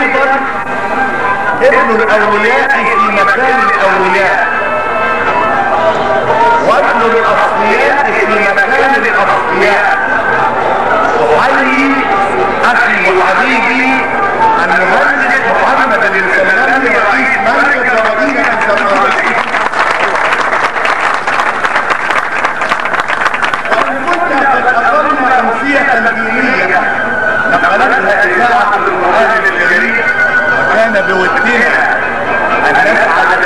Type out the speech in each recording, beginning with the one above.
أيضا ابن الأولياء في مكان الأولياء. وابن الاصفياء في مكان الاصفياء حي أخي وحبيبي المهندس بودنا ان تسعد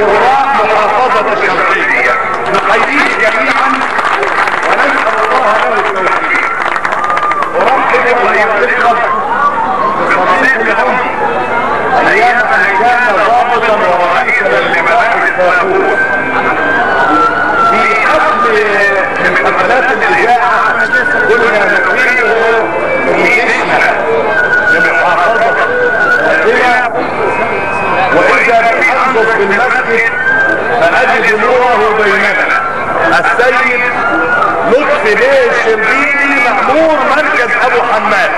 قراء محافظة الشرقية. نحييه جميعا ونسأل الله له التوفيق. ورحمة الله يوفقك بصديقهم أيام ان كان ضابطا ورئيسا لمباحث التابوت في من حفلات الإذاعة قلنا نقيمه بحدث في المسجد فأجد نوره بيننا. السيد لطفي بيه الشربيني مأمور مركز أبو حماد.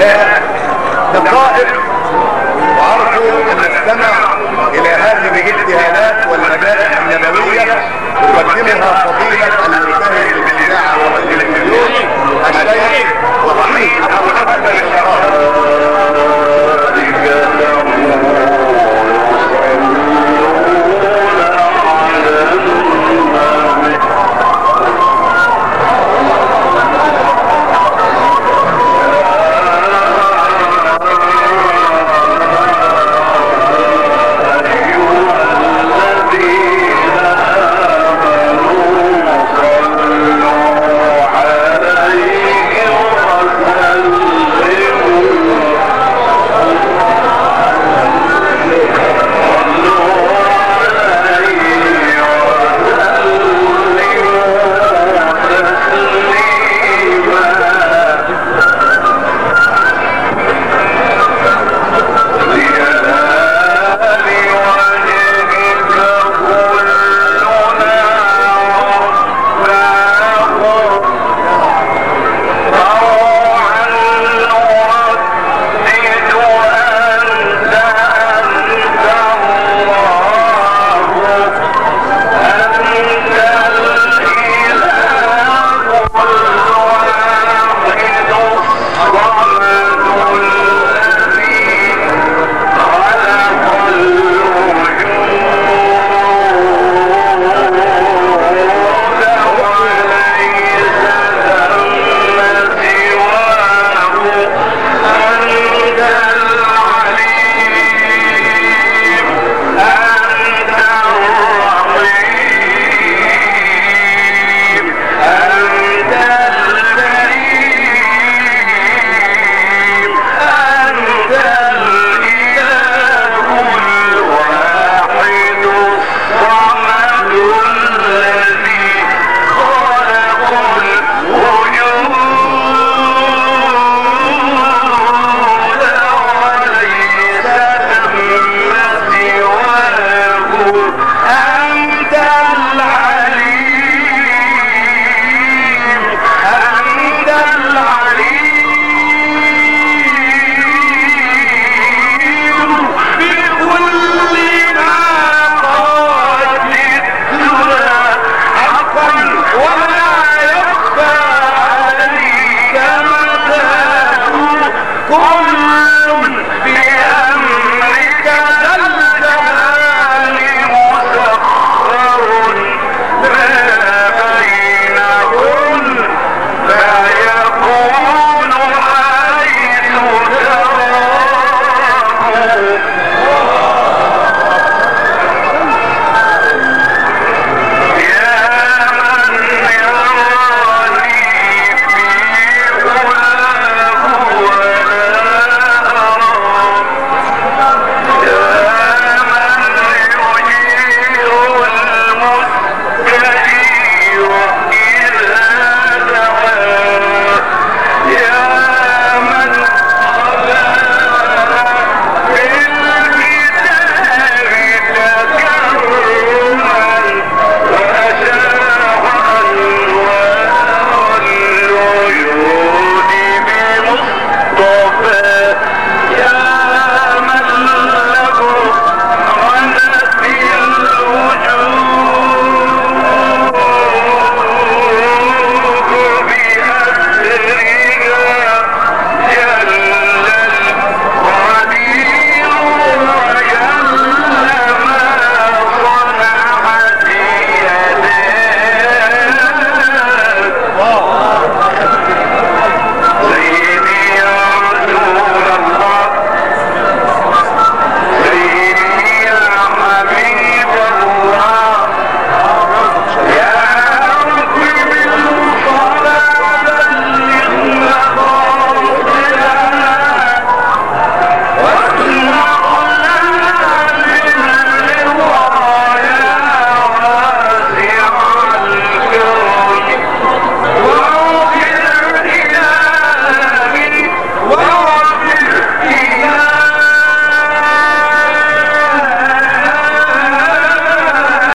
آه، دقائق وأرجو أن أستمع إلى هذه الابتهالات والمدائح النبوية تقدمها فضيلة المجتهد